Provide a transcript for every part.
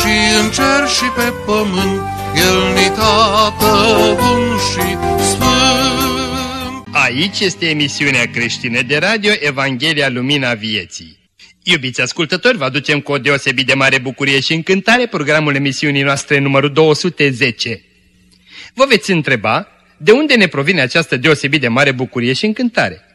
și în cer și pe pământ, El ni tată bun și sfânt. Aici este emisiunea creștină de radio Evanghelia Lumina Vieții. Iubiți ascultători, vă aducem cu o deosebit de mare bucurie și încântare programul emisiunii noastre numărul 210. Vă veți întreba de unde ne provine această deosebit de mare bucurie și încântare.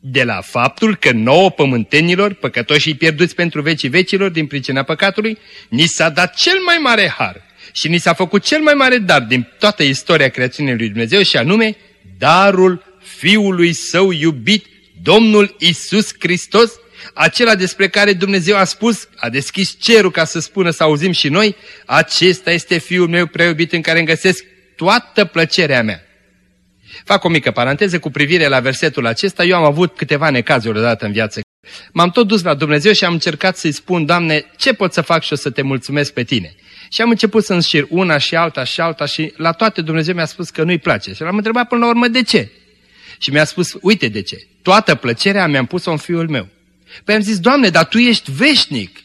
De la faptul că nouă pământenilor, păcătoșii pierduți pentru vecii vecilor din pricina păcatului, ni s-a dat cel mai mare har și ni s-a făcut cel mai mare dar din toată istoria creațiunii lui Dumnezeu și anume darul Fiului Său iubit, Domnul Isus Hristos, acela despre care Dumnezeu a spus, a deschis cerul ca să spună să auzim și noi, acesta este Fiul meu preubit în care îmi găsesc toată plăcerea mea. Fac o mică paranteză cu privire la versetul acesta. Eu am avut câteva necazuri odată în viață. M-am tot dus la Dumnezeu și am încercat să-i spun, Doamne, ce pot să fac și o să te mulțumesc pe tine? Și am început să înșir una și alta și alta și la toate Dumnezeu mi-a spus că nu-i place. Și l-am întrebat până la urmă de ce. Și mi-a spus, uite de ce. Toată plăcerea mi-am pus-o în fiul meu. Păi am zis, Doamne, dar Tu ești veșnic.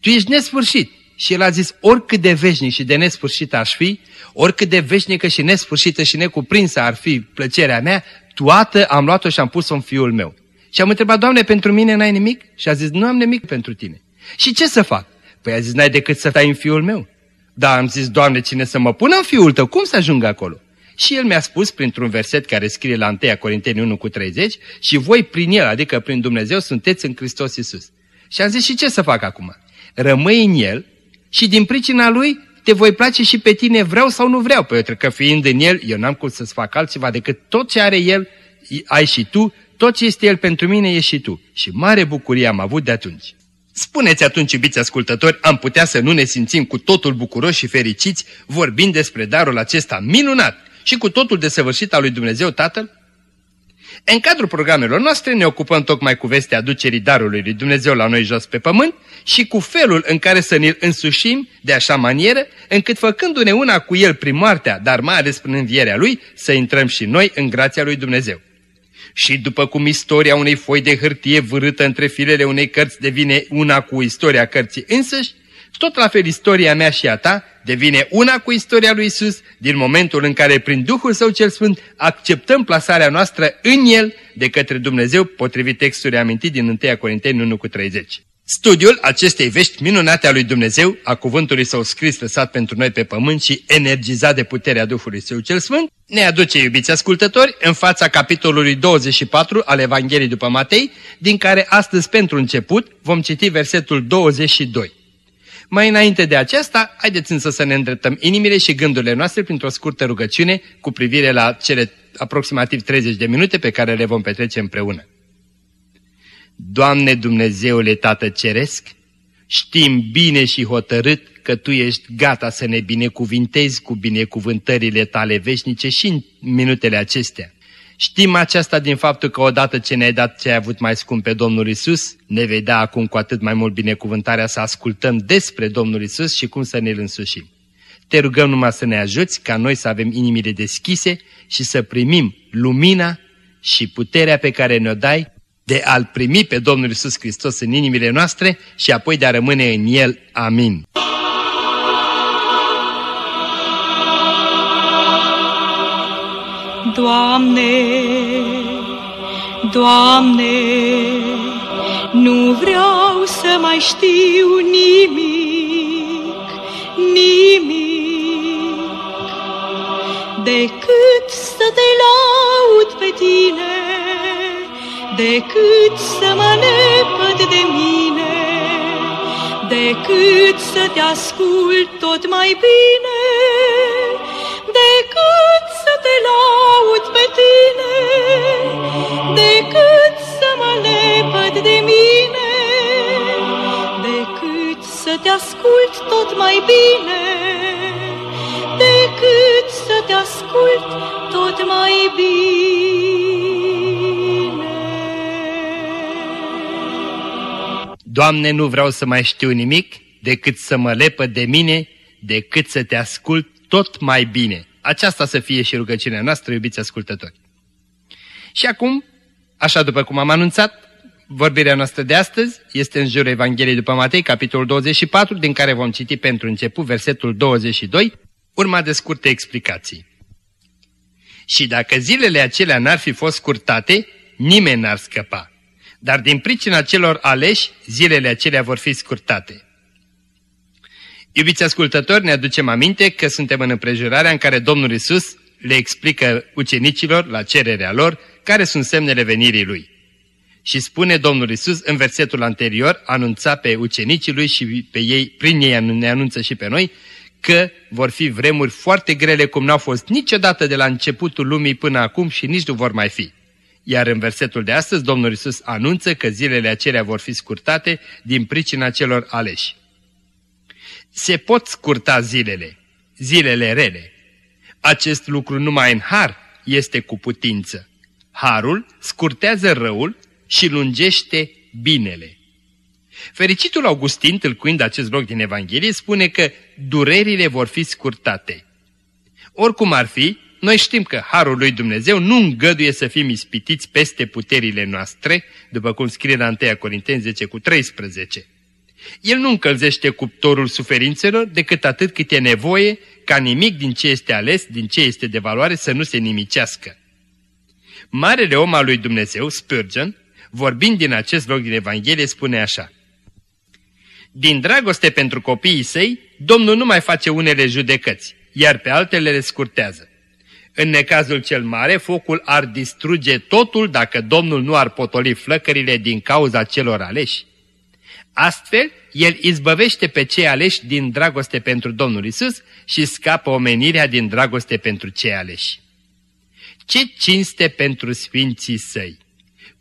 Tu ești nesfârșit. Și el a zis, oricât de veșnic și de nesfârșit aș fi, oricât de veșnică și nesfârșită și necuprinsă ar fi plăcerea mea, toată am luat-o și am pus-o în fiul meu. Și am întrebat, Doamne, pentru mine n-ai nimic? Și a zis, nu am nimic pentru tine. Și ce să fac? Păi a zis, n-ai decât să stai în fiul meu. Da, am zis, Doamne, cine să mă pună în fiul tău? Cum să ajung acolo? Și el mi-a spus printr-un verset care scrie la 1 Corinteni 1 cu 30 și voi prin el, adică prin Dumnezeu, sunteți în Hristos Iisus. Și am zis, și ce să fac acum? Rămâi în el și din pricina lui te voi place și pe tine vreau sau nu vreau, pentru că fiind în el, eu n-am cum să-ți fac altceva decât tot ce are el, ai și tu, tot ce este el pentru mine e și tu. Și mare bucurie am avut de atunci. Spuneți atunci, iubiți ascultători, am putea să nu ne simțim cu totul bucuroși și fericiți vorbind despre darul acesta minunat și cu totul desăvârșit al lui Dumnezeu Tatăl? În cadrul programelor noastre ne ocupăm tocmai cu vestea aducerii darului lui Dumnezeu la noi jos pe pământ și cu felul în care să ne-l însușim de așa manieră, încât făcându-ne una cu el prin moartea, dar mai ales prin învierea lui, să intrăm și noi în grația lui Dumnezeu. Și după cum istoria unei foi de hârtie vârâtă între filele unei cărți devine una cu istoria cărții însăși, tot la fel istoria mea și a ta devine una cu istoria lui Isus din momentul în care prin Duhul Său cel Sfânt acceptăm plasarea noastră în El de către Dumnezeu potrivit textului amintit din 1 Corinteni 1 cu 30. Studiul acestei vești minunate a lui Dumnezeu, a cuvântului său scris lăsat pentru noi pe pământ și energizat de puterea Duhului Său cel Sfânt, ne aduce, iubiți ascultători, în fața capitolului 24 al Evangheliei după Matei, din care astăzi pentru început vom citi versetul 22. Mai înainte de aceasta, haideți însă să ne îndreptăm inimile și gândurile noastre printr-o scurtă rugăciune cu privire la cele aproximativ 30 de minute pe care le vom petrece împreună. Doamne Dumnezeule Tată Ceresc, știm bine și hotărât că Tu ești gata să ne binecuvintezi cu binecuvântările Tale veșnice și în minutele acestea. Știm aceasta din faptul că odată ce ne-ai dat ce ai avut mai scump pe Domnul Isus, ne vei da acum cu atât mai mult binecuvântarea să ascultăm despre Domnul Isus și cum să ne-L însușim. Te rugăm numai să ne ajuți ca noi să avem inimile deschise și să primim lumina și puterea pe care ne-o dai de a-L primi pe Domnul Isus Hristos în inimile noastre și apoi de a rămâne în El. Amin. Doamne, Doamne, nu vreau să mai știu nimic, nimic, decât să te laud pe tine, decât să mă lepăd de mine, decât să te ascult tot mai bine, decât să te laud pe tine, decât să mă lepăd de mine, decât să să te ascult tot mai bine, decât să te ascult tot mai bine. Doamne, nu vreau să mai știu nimic decât să mă lepă de mine, decât să te ascult tot mai bine. Aceasta să fie și rugăciunea noastră, iubiți ascultători. Și acum, așa după cum am anunțat, vorbirea noastră de astăzi este în jurul Evangheliei după Matei, capitolul 24, din care vom citi pentru început versetul 22, urma de scurte explicații. Și dacă zilele acelea n-ar fi fost scurtate, nimeni n-ar scăpa. Dar din pricina celor aleși, zilele acelea vor fi scurtate. Iubiți ascultători, ne aducem aminte că suntem în împrejurarea în care Domnul Isus le explică ucenicilor, la cererea lor, care sunt semnele venirii Lui. Și spune Domnul Isus în versetul anterior, anunța pe ucenicii Lui și pe ei, prin ei ne anunță și pe noi, că vor fi vremuri foarte grele cum n-au fost niciodată de la începutul lumii până acum și nici nu vor mai fi. Iar în versetul de astăzi, Domnul Isus anunță că zilele acelea vor fi scurtate din pricina celor aleși. Se pot scurta zilele, zilele rele. Acest lucru numai în har este cu putință. Harul scurtează răul și lungește binele. Fericitul Augustin, tâlcuind acest loc din Evanghelie, spune că durerile vor fi scurtate. Oricum ar fi, noi știm că Harul lui Dumnezeu nu îngăduie să fim ispitiți peste puterile noastre, după cum scrie la 1 Corinteni 10 cu 13. El nu încălzește cuptorul suferințelor decât atât cât e nevoie ca nimic din ce este ales, din ce este de valoare, să nu se nimicească. Marele om al lui Dumnezeu, Spurgeon, vorbind din acest loc din Evanghelie, spune așa. Din dragoste pentru copiii săi, Domnul nu mai face unele judecăți, iar pe altele le scurtează. În necazul cel mare, focul ar distruge totul dacă Domnul nu ar potoli flăcările din cauza celor aleși. Astfel, el izbăvește pe cei aleși din dragoste pentru Domnul Isus și scapă omenirea din dragoste pentru cei aleși. Ce cinste pentru sfinții săi!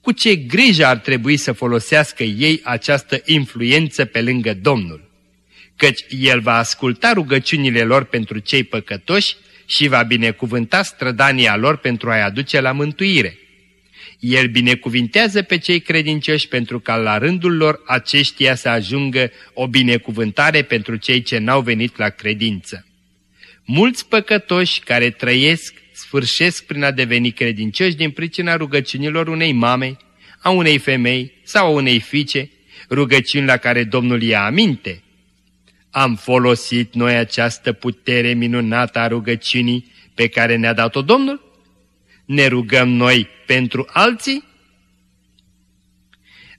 Cu ce grijă ar trebui să folosească ei această influență pe lângă Domnul? Căci El va asculta rugăciunile lor pentru cei păcătoși și va binecuvânta strădania lor pentru a-i aduce la mântuire. El binecuvintează pe cei credincioși pentru ca la rândul lor aceștia să ajungă o binecuvântare pentru cei ce n-au venit la credință. Mulți păcătoși care trăiesc sfârșesc prin a deveni credincioși din pricina rugăciunilor unei mame, a unei femei sau a unei fiice, rugăciuni la care Domnul ia aminte. Am folosit noi această putere minunată a rugăciunii pe care ne-a dat-o Domnul? Ne rugăm noi pentru alții?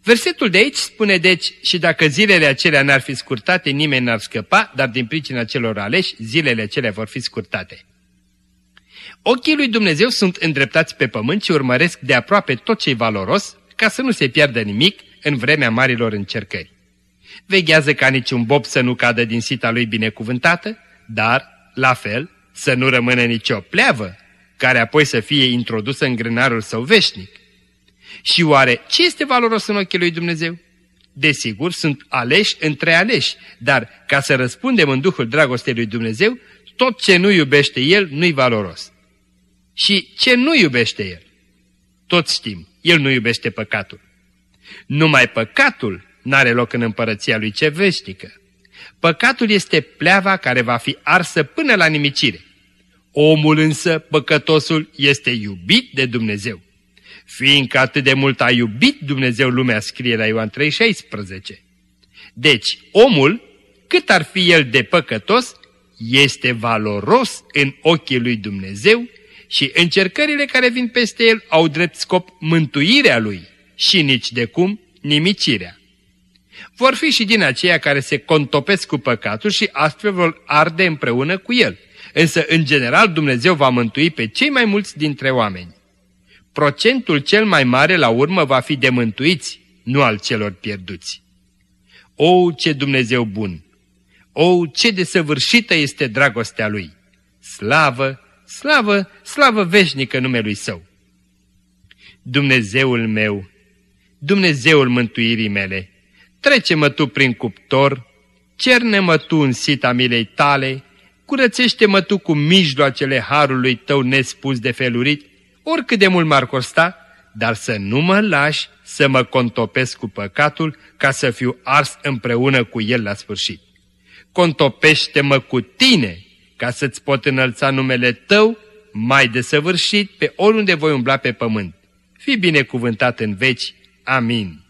Versetul de aici spune deci, și dacă zilele acelea n-ar fi scurtate, nimeni n-ar scăpa, dar din pricina celor aleși, zilele acelea vor fi scurtate. Ochii lui Dumnezeu sunt îndreptați pe pământ și urmăresc de aproape tot ce valoros, ca să nu se piardă nimic în vremea marilor încercări. Veghează ca niciun bob să nu cadă din sita lui binecuvântată, dar, la fel, să nu rămână nicio pleavă, care apoi să fie introdusă în grânarul său veșnic. Și oare ce este valoros în ochii lui Dumnezeu? Desigur, sunt aleși între aleși, dar ca să răspundem în Duhul dragostei lui Dumnezeu, tot ce nu iubește El nu-i valoros. Și ce nu iubește El? Toți știm, El nu iubește păcatul. Numai păcatul n-are loc în împărăția lui ce veșnică. Păcatul este pleava care va fi arsă până la nimicire. Omul însă, păcătosul, este iubit de Dumnezeu. Fiindcă atât de mult a iubit Dumnezeu lumea, scrie la Ioan 3,16. Deci, omul, cât ar fi el de păcătos, este valoros în ochii lui Dumnezeu și încercările care vin peste el au drept scop mântuirea lui și nici de cum nimicirea. Vor fi și din aceia care se contopesc cu păcatul și astfel vor arde împreună cu el. Însă, în general, Dumnezeu va mântui pe cei mai mulți dintre oameni. Procentul cel mai mare la urmă va fi de mântuiți, nu al celor pierduți. O, ce Dumnezeu bun! O, ce desăvârșită este dragostea Lui! Slavă, slavă, slavă veșnică numelui Său! Dumnezeul meu, Dumnezeul mântuirii mele, trece-mă Tu prin cuptor, cerne-mă tu în sita milei tale, curățește-mă tu cu mijloacele harului tău nespus de felurit, oricât de mult m-ar costa, dar să nu mă lași să mă contopesc cu păcatul ca să fiu ars împreună cu el la sfârșit. Contopește-mă cu tine ca să-ți pot înălța numele tău mai desăvârșit pe oriunde voi umbla pe pământ. Fii binecuvântat în veci. Amin.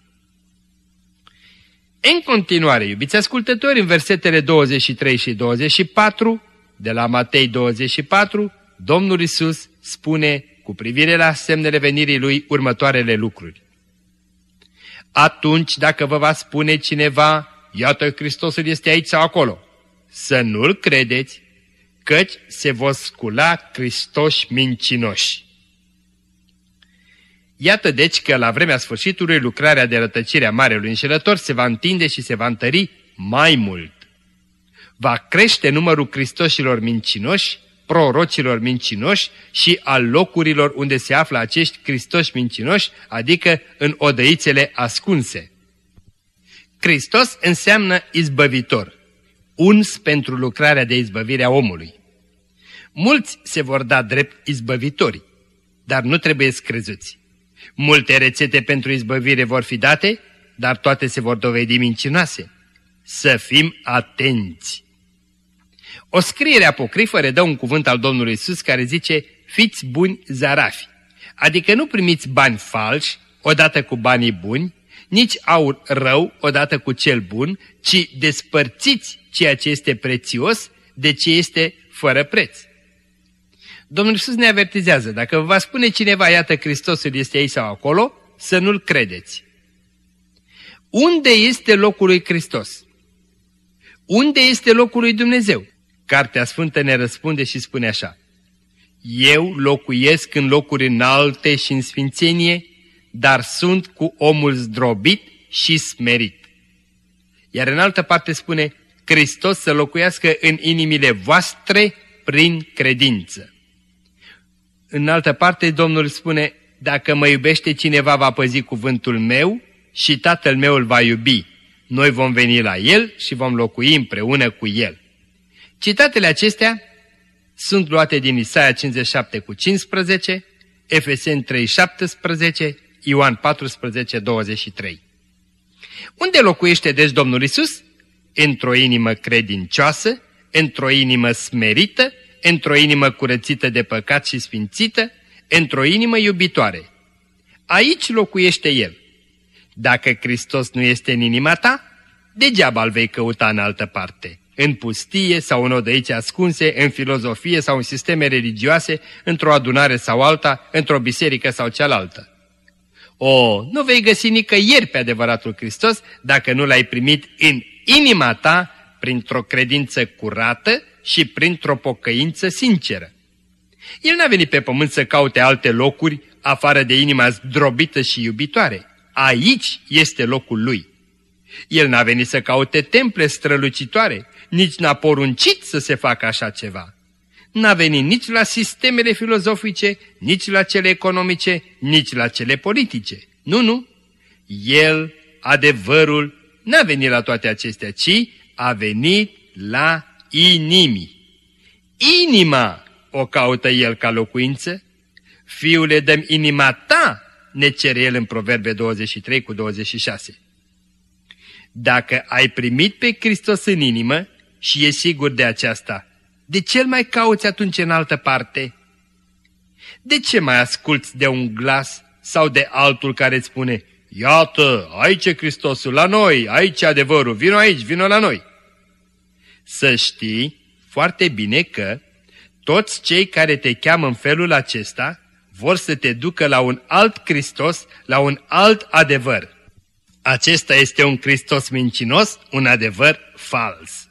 În continuare, iubiți ascultători, în versetele 23 și 24, de la Matei 24, Domnul Isus spune cu privire la semnele venirii Lui următoarele lucruri. Atunci, dacă vă va spune cineva, iată Hristosul este aici sau acolo, să nu-l credeți, căci se vor scula Hristoși mincinoși. Iată deci că la vremea sfârșitului lucrarea de rătăcire a Marelui Înșelător se va întinde și se va întări mai mult. Va crește numărul Hristoșilor mincinoși, prorocilor mincinoși și al locurilor unde se află acești Hristoși mincinoși, adică în odăițele ascunse. Hristos înseamnă izbăvitor, uns pentru lucrarea de izbăvire a omului. Mulți se vor da drept izbăvitori, dar nu trebuie screzuți. Multe rețete pentru izbăvire vor fi date, dar toate se vor dovedi mincinoase. Să fim atenți! O scriere apocrifă redă un cuvânt al Domnului Isus care zice, fiți buni zarafi, adică nu primiți bani falși odată cu banii buni, nici aur rău odată cu cel bun, ci despărțiți ceea ce este prețios de ce este fără preț. Domnul Iisus ne avertizează, dacă vă va spune cineva, iată Hristosul este aici sau acolo, să nu-L credeți. Unde este locul lui Hristos? Unde este locul lui Dumnezeu? Cartea Sfântă ne răspunde și spune așa. Eu locuiesc în locuri înalte și în sfințenie, dar sunt cu omul zdrobit și smerit. Iar în altă parte spune, Hristos să locuiască în inimile voastre prin credință. În altă parte, Domnul spune, dacă mă iubește cineva va păzi cuvântul meu și tatăl meu îl va iubi. Noi vom veni la el și vom locui împreună cu el. Citatele acestea sunt luate din Isaia 57 cu 15, Efeseni 3, 17, Ioan 14, 23. Unde locuiește deci Domnul Isus? Într-o inimă credincioasă, într-o inimă smerită, într-o inimă curățită de păcat și sfințită, într-o inimă iubitoare. Aici locuiește El. Dacă Hristos nu este în inima ta, degeaba îl vei căuta în altă parte, în pustie sau în odăiți ascunse, în filozofie sau în sisteme religioase, într-o adunare sau alta, într-o biserică sau cealaltă. O, nu vei găsi nicăieri pe adevăratul Hristos dacă nu l-ai primit în inima ta printr-o credință curată și printr-o pocăință sinceră. El n-a venit pe pământ să caute alte locuri afară de inima zdrobită și iubitoare. Aici este locul lui. El n-a venit să caute temple strălucitoare, nici n-a poruncit să se facă așa ceva. N-a venit nici la sistemele filozofice, nici la cele economice, nici la cele politice. Nu, nu. El, adevărul, n-a venit la toate acestea, ci a venit la inimii. Inima o caută el ca locuință, fiule dăm inima ta, ne cere el în Proverbe 23 cu 26. Dacă ai primit pe Hristos în inimă și e sigur de aceasta, de ce mai cauți atunci în altă parte? De ce mai asculți de un glas sau de altul care îți spune, Iată, aici e Hristosul, la noi, aici e adevărul, vino aici, vino la noi să știi foarte bine că toți cei care te cheamă în felul acesta vor să te ducă la un alt Hristos, la un alt adevăr. Acesta este un Hristos mincinos, un adevăr fals.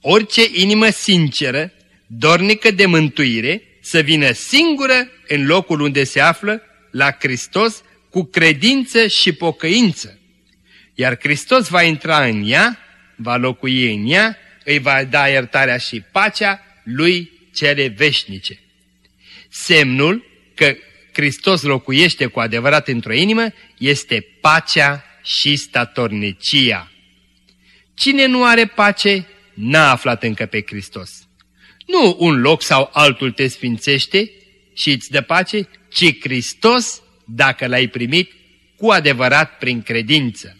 Orice inimă sinceră, dornică de mântuire, să vină singură în locul unde se află, la Hristos, cu credință și pocăință. Iar Hristos va intra în ea, va locui în ea îi va da iertarea și pacea lui cele veșnice. Semnul că Hristos locuiește cu adevărat într-o inimă este pacea și statornicia. Cine nu are pace, n-a aflat încă pe Hristos. Nu un loc sau altul te sfințește și îți dă pace, ci Hristos, dacă l-ai primit, cu adevărat prin credință.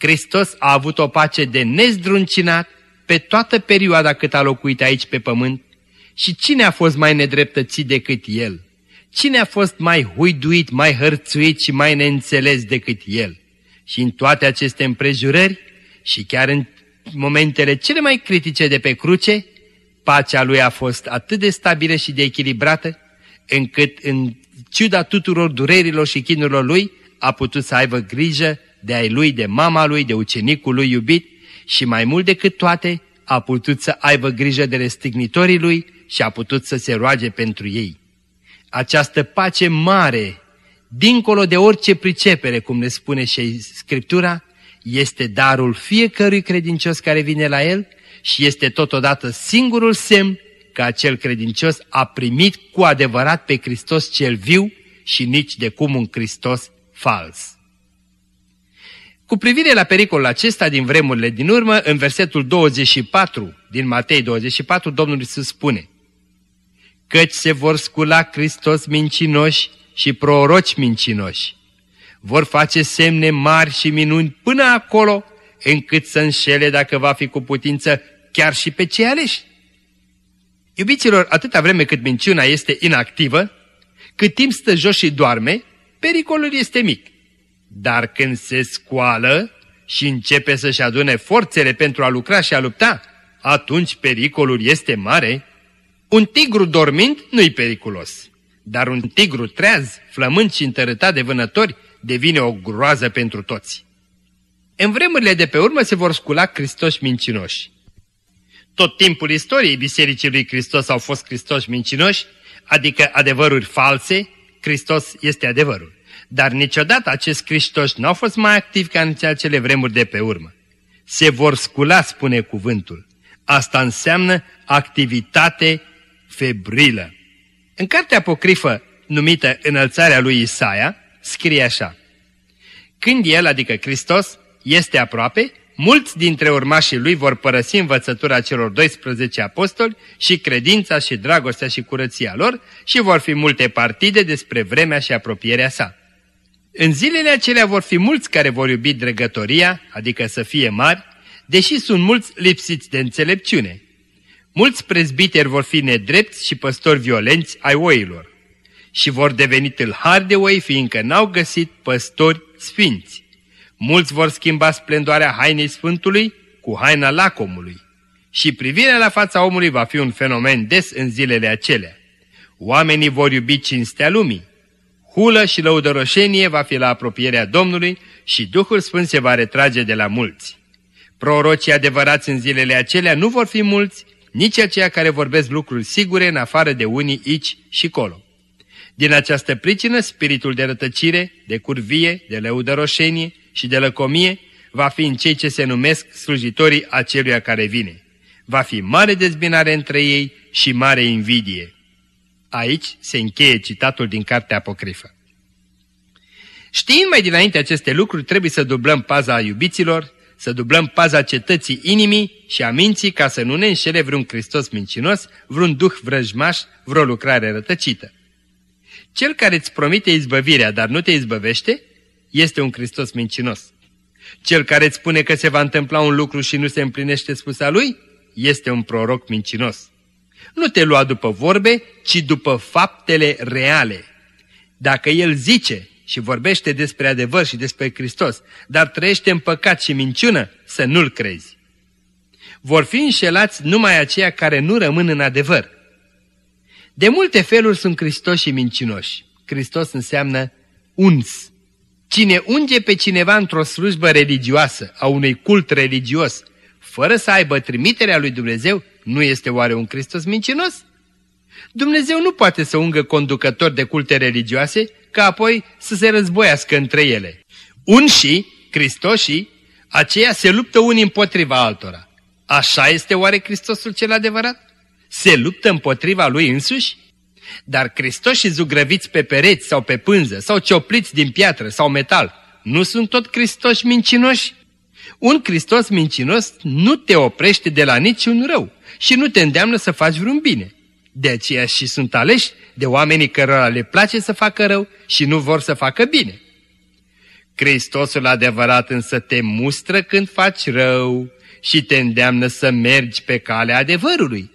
Hristos a avut o pace de nezdruncinat pe toată perioada cât a locuit aici pe pământ și cine a fost mai nedreptățit decât El? Cine a fost mai huiduit, mai hărțuit și mai neînțeles decât El? Și în toate aceste împrejurări și chiar în momentele cele mai critice de pe cruce, pacea lui a fost atât de stabilă și de echilibrată, încât în ciuda tuturor durerilor și chinurilor lui, a putut să aibă grijă de ai lui, de mama lui, de ucenicul lui iubit și mai mult decât toate, a putut să aibă grijă de restignitorii lui și a putut să se roage pentru ei. Această pace mare, dincolo de orice pricepere, cum ne spune și Scriptura, este darul fiecărui credincios care vine la el și este totodată singurul semn că acel credincios a primit cu adevărat pe Hristos cel viu și nici de cum un Hristos fals. Cu privire la pericolul acesta din vremurile din urmă, în versetul 24 din Matei 24, Domnul Iisus spune Căci se vor scula Hristos mincinoși și proroci mincinoși. Vor face semne mari și minuni până acolo, încât să înșele dacă va fi cu putință chiar și pe cei aleși. Iubiților, atâta vreme cât minciuna este inactivă, cât timp stă jos și doarme, pericolul este mic. Dar când se scoală și începe să-și adune forțele pentru a lucra și a lupta, atunci pericolul este mare. Un tigru dormind nu-i periculos, dar un tigru treaz, flămând și întărătat de vânători, devine o groază pentru toți. În vremurile de pe urmă se vor scula Hristoși mincinoși. Tot timpul istoriei Bisericii lui Hristos au fost Hristoși mincinoși, adică adevăruri false, Hristos este adevărul. Dar niciodată acest Hristos nu au fost mai activ ca în acele vremuri de pe urmă. Se vor scula, spune cuvântul. Asta înseamnă activitate febrilă. În cartea apocrifă numită Înălțarea lui Isaia, scrie așa. Când el, adică Hristos, este aproape, mulți dintre urmașii lui vor părăsi învățătura celor 12 apostoli și credința și dragostea și curăția lor și vor fi multe partide despre vremea și apropierea sa. În zilele acelea vor fi mulți care vor iubi dregătoria, adică să fie mari, deși sunt mulți lipsiți de înțelepciune. Mulți prezbiteri vor fi nedrepți și păstori violenți ai oilor și vor deveni tâlhari de oi, fiindcă n-au găsit păstori sfinți. Mulți vor schimba splendoarea hainei Sfântului cu haina lacomului. Și privirea la fața omului va fi un fenomen des în zilele acelea. Oamenii vor iubi cinstea lumii. Hulă și lăudăroșenie va fi la apropierea Domnului și Duhul Sfânt se va retrage de la mulți. Prorocii adevărați în zilele acelea nu vor fi mulți, nici aceia care vorbesc lucruri sigure în afară de unii aici și colo. Din această pricină, spiritul de rătăcire, de curvie, de lăudăroșenie și de lăcomie va fi în cei ce se numesc slujitorii aceluia care vine. Va fi mare dezbinare între ei și mare invidie. Aici se încheie citatul din cartea apocrifă. Știind mai dinainte aceste lucruri, trebuie să dublăm paza iubiților, să dublăm paza cetății inimii și a minții ca să nu ne înșele vreun Hristos mincinos, vreun duh vrăjmaș, vreo lucrare rătăcită. Cel care îți promite izbăvirea, dar nu te izbăvește, este un Hristos mincinos. Cel care îți spune că se va întâmpla un lucru și nu se împlinește spusa lui, este un proroc mincinos. Nu te lua după vorbe, ci după faptele reale. Dacă el zice și vorbește despre adevăr și despre Hristos, dar trăiește în păcat și minciună, să nu-l crezi. Vor fi înșelați numai aceia care nu rămân în adevăr. De multe feluri sunt Hristos și mincinoși. Hristos înseamnă uns. Cine unge pe cineva într-o slujbă religioasă, a unui cult religios, fără să aibă trimiterea lui Dumnezeu, nu este oare un Hristos mincinos? Dumnezeu nu poate să ungă conducători de culte religioase ca apoi să se războiască între ele. Unșii, Hristoșii, aceia se luptă unii împotriva altora. Așa este oare Hristosul cel adevărat? Se luptă împotriva lui însuși? Dar Hristoșii zugrăviți pe pereți sau pe pânză sau ciopliți din piatră sau metal, nu sunt tot Hristoși mincinoși? Un Hristos mincinos nu te oprește de la niciun rău și nu te îndeamnă să faci vreun bine. De aceea și sunt aleși de oamenii cărora le place să facă rău și nu vor să facă bine. Hristosul adevărat însă te mustră când faci rău și te îndeamnă să mergi pe calea adevărului.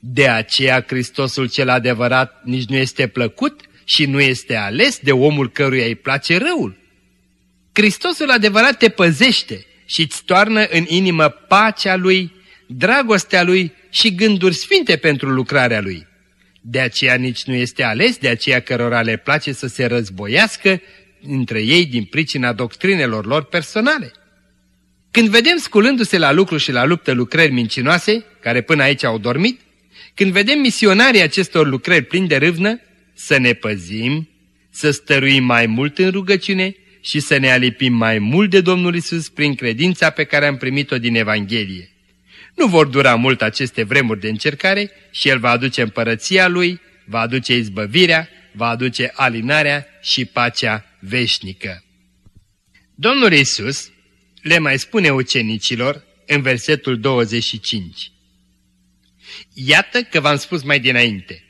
De aceea Hristosul cel adevărat nici nu este plăcut și nu este ales de omul căruia îi place răul. Hristosul adevărat te păzește și îți toarnă în inimă pacea lui, dragostea lui și gânduri sfinte pentru lucrarea lui. De aceea nici nu este ales de aceea cărora le place să se războiască între ei din pricina doctrinelor lor personale. Când vedem sculându-se la lucru și la luptă lucrări mincinoase, care până aici au dormit, când vedem misionarii acestor lucrări plini de râvnă, să ne păzim, să stăruim mai mult în rugăciune și să ne alipim mai mult de Domnul Isus prin credința pe care am primit-o din Evanghelie. Nu vor dura mult aceste vremuri de încercare și El va aduce împărăția Lui, va aduce izbăvirea, va aduce alinarea și pacea veșnică. Domnul Isus le mai spune ucenicilor în versetul 25. Iată că v-am spus mai dinainte.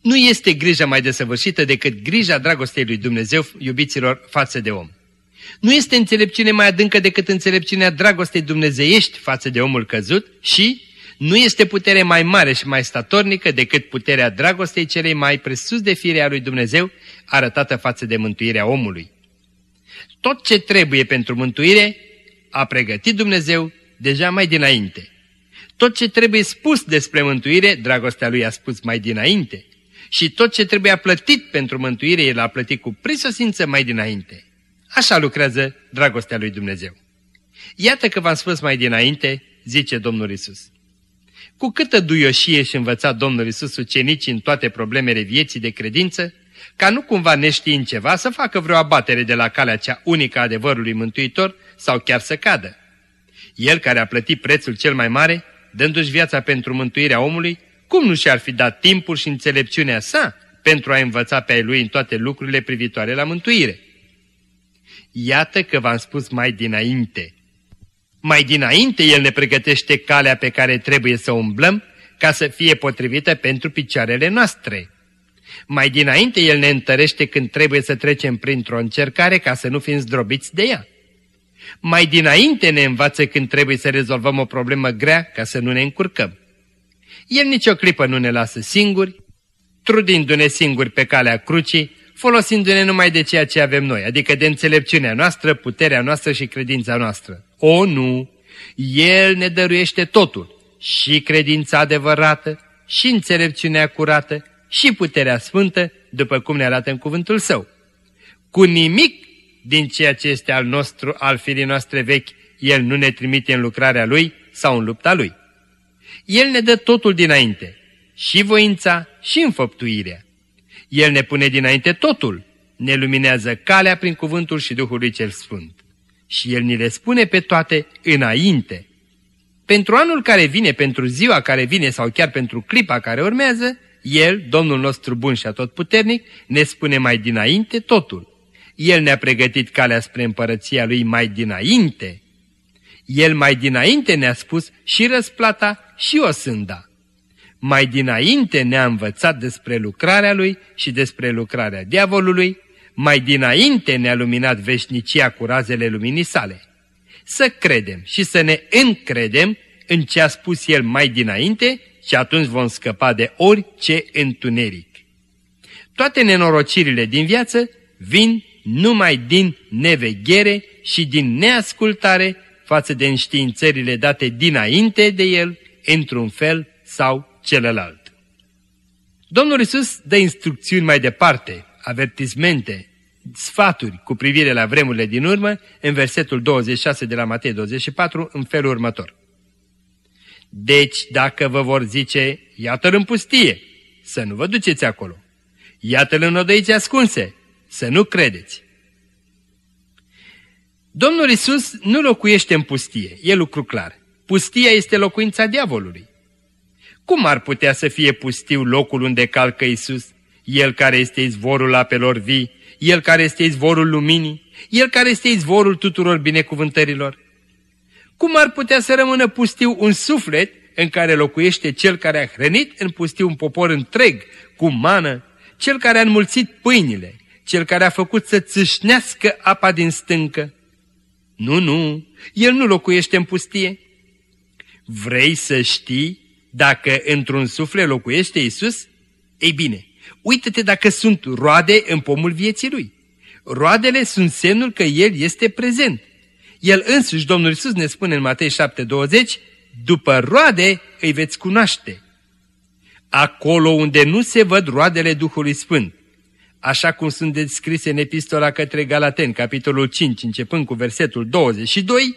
Nu este grija mai desăvârșită decât grija dragostei lui Dumnezeu, iubiților, față de om. Nu este înțelepciune mai adâncă decât înțelepciunea dragostei dumnezeiești față de omul căzut și nu este putere mai mare și mai statornică decât puterea dragostei celei mai presus de firea lui Dumnezeu arătată față de mântuirea omului. Tot ce trebuie pentru mântuire a pregătit Dumnezeu deja mai dinainte. Tot ce trebuie spus despre mântuire, dragostea lui a spus mai dinainte. Și tot ce trebuia plătit pentru mântuire, el a plătit cu prisosință mai dinainte. Așa lucrează dragostea lui Dumnezeu. Iată că v-am spus mai dinainte, zice Domnul Isus. Cu câtă duioșie și învăța Domnul Isus ucenicii în toate problemele vieții de credință, ca nu cumva neștiind ceva să facă vreo abatere de la calea cea unică a adevărului mântuitor sau chiar să cadă. El care a plătit prețul cel mai mare, dându-și viața pentru mântuirea omului, cum nu și-ar fi dat timpul și înțelepciunea sa pentru a învăța pe ai lui în toate lucrurile privitoare la mântuire? Iată că v-am spus mai dinainte. Mai dinainte El ne pregătește calea pe care trebuie să umblăm ca să fie potrivită pentru picioarele noastre. Mai dinainte El ne întărește când trebuie să trecem printr-o încercare ca să nu fim zdrobiți de ea. Mai dinainte ne învață când trebuie să rezolvăm o problemă grea ca să nu ne încurcăm. El nicio clipă nu ne lasă singuri, trudindu-ne singuri pe calea crucii, folosindu-ne numai de ceea ce avem noi, adică de înțelepciunea noastră, puterea noastră și credința noastră. O, nu! El ne dăruiește totul, și credința adevărată, și înțelepciunea curată, și puterea sfântă, după cum ne arată în cuvântul său. Cu nimic din ceea ce este al nostru, al firii noastre vechi, El nu ne trimite în lucrarea Lui sau în lupta Lui. El ne dă totul dinainte, și voința, și înfăptuirea. El ne pune dinainte totul, ne luminează calea prin cuvântul și Duhului cel Sfânt. Și El ni le spune pe toate înainte. Pentru anul care vine, pentru ziua care vine sau chiar pentru clipa care urmează, El, Domnul nostru bun și atotputernic, ne spune mai dinainte totul. El ne-a pregătit calea spre împărăția Lui mai dinainte. El mai dinainte ne-a spus și răsplata și o sânda. Mai dinainte ne-a învățat despre lucrarea lui și despre lucrarea diavolului, mai dinainte ne-a luminat veșnicia cu razele luminii sale. Să credem și să ne încredem în ce a spus el mai dinainte și atunci vom scăpa de orice întuneric. Toate nenorocirile din viață vin numai din neveghere și din neascultare față de înștiințările date dinainte de el, într-un fel sau celălalt. Domnul Isus dă instrucțiuni mai departe, avertismente, sfaturi cu privire la vremurile din urmă, în versetul 26 de la Matei 24, în felul următor. Deci, dacă vă vor zice, iată-l în pustie, să nu vă duceți acolo. Iată-l în odăiți ascunse, să nu credeți. Domnul Isus nu locuiește în pustie, e lucru clar. Pustia este locuința diavolului. Cum ar putea să fie pustiu locul unde calcă Isus, El care este izvorul apelor vii, El care este izvorul luminii? El care este izvorul tuturor binecuvântărilor. Cum ar putea să rămână pustiu un suflet în care locuiește cel care a hrănit în pustiu un popor întreg, cu mană, cel care a înmulțit pâinile, cel care a făcut să țâșnească apa din stâncă? Nu, nu, el nu locuiește în pustie. Vrei să știi dacă într-un suflet locuiește Isus? Ei bine, uită-te dacă sunt roade în pomul vieții lui. Roadele sunt semnul că El este prezent. El însuși, Domnul Isus ne spune în Matei 7:20, după roade îi veți cunoaște. Acolo unde nu se văd roadele Duhului Sfânt, așa cum sunt descrise în epistola către Galaten, capitolul 5, începând cu versetul 22,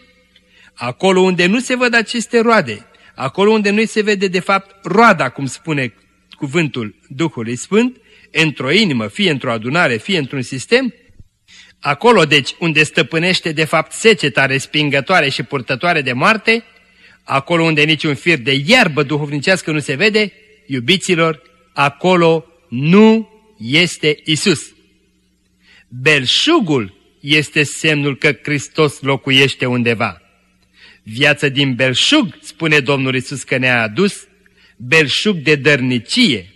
acolo unde nu se văd aceste roade, acolo unde nu se vede de fapt roada, cum spune cuvântul Duhului Sfânt, într-o inimă, fie într-o adunare, fie într-un sistem, acolo deci unde stăpânește de fapt seceta respingătoare și purtătoare de moarte, acolo unde niciun fir de iarbă duhovnicească nu se vede, iubiților, acolo nu este Isus. Belșugul este semnul că Hristos locuiește undeva. Viața din belșug, spune Domnul Isus că ne-a adus, belșug de dărnicie.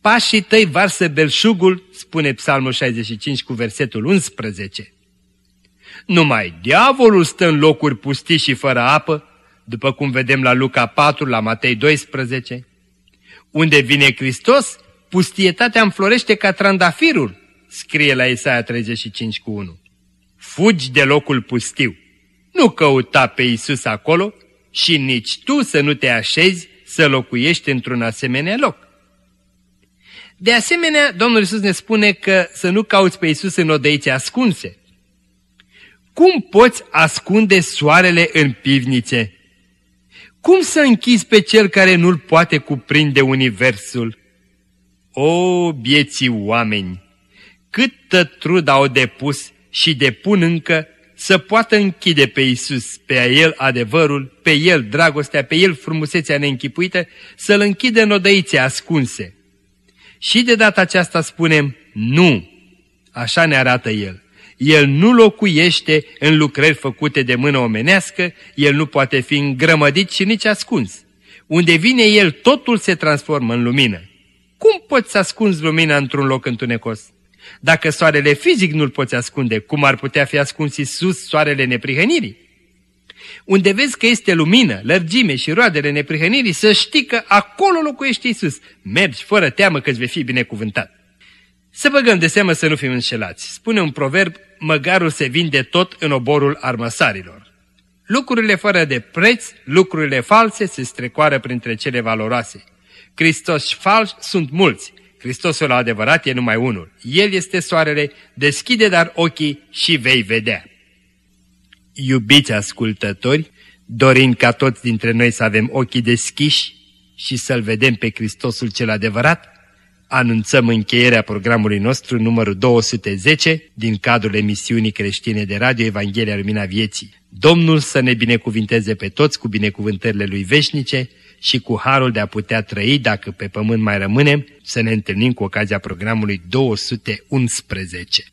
Pașii tăi varsă belșugul, spune Psalmul 65 cu versetul 11. Numai diavolul stă în locuri pustii și fără apă, după cum vedem la Luca 4, la Matei 12. Unde vine Hristos, pustietatea înflorește ca trandafirul, scrie la Isaia 35 cu 1. Fugi de locul pustiu. Nu căuta pe Isus acolo și nici tu să nu te așezi să locuiești într-un asemenea loc. De asemenea, Domnul Isus ne spune că să nu cauți pe Isus în odăițe ascunse. Cum poți ascunde soarele în pivnițe? Cum să închizi pe cel care nu-l poate cuprinde universul? O, bieții oameni! Câtă trud au depus și depun încă să poată închide pe Isus, pe El adevărul, pe El dragostea, pe El frumusețea neînchipuită, să-L închide în odăițe ascunse. Și de data aceasta spunem nu. Așa ne arată El. El nu locuiește în lucrări făcute de mână omenească, El nu poate fi îngrămădit și nici ascuns. Unde vine El, totul se transformă în lumină. Cum poți să ascunzi lumina într-un loc întunecos? Dacă soarele fizic nu-l poți ascunde, cum ar putea fi ascuns Iisus soarele neprihănirii? Unde vezi că este lumină, lărgime și roadele neprihănirii, să știi că acolo locuiește Iisus. Mergi fără teamă că îți vei fi binecuvântat. Să băgăm de seamă să nu fim înșelați. Spune un proverb, măgarul se vinde tot în oborul armăsarilor. Lucrurile fără de preț, lucrurile false se strecoară printre cele valoroase. Hristos falși sunt mulți, Hristosul adevărat e numai unul. El este soarele, deschide dar ochii și vei vedea. Iubiți ascultători, dorind ca toți dintre noi să avem ochii deschiși și să-L vedem pe Hristosul cel adevărat, anunțăm încheierea programului nostru numărul 210 din cadrul emisiunii creștine de Radio Evanghelia Lumina Vieții. Domnul să ne binecuvinteze pe toți cu binecuvântările Lui veșnice și cu harul de a putea trăi, dacă pe pământ mai rămânem, să ne întâlnim cu ocazia programului 211.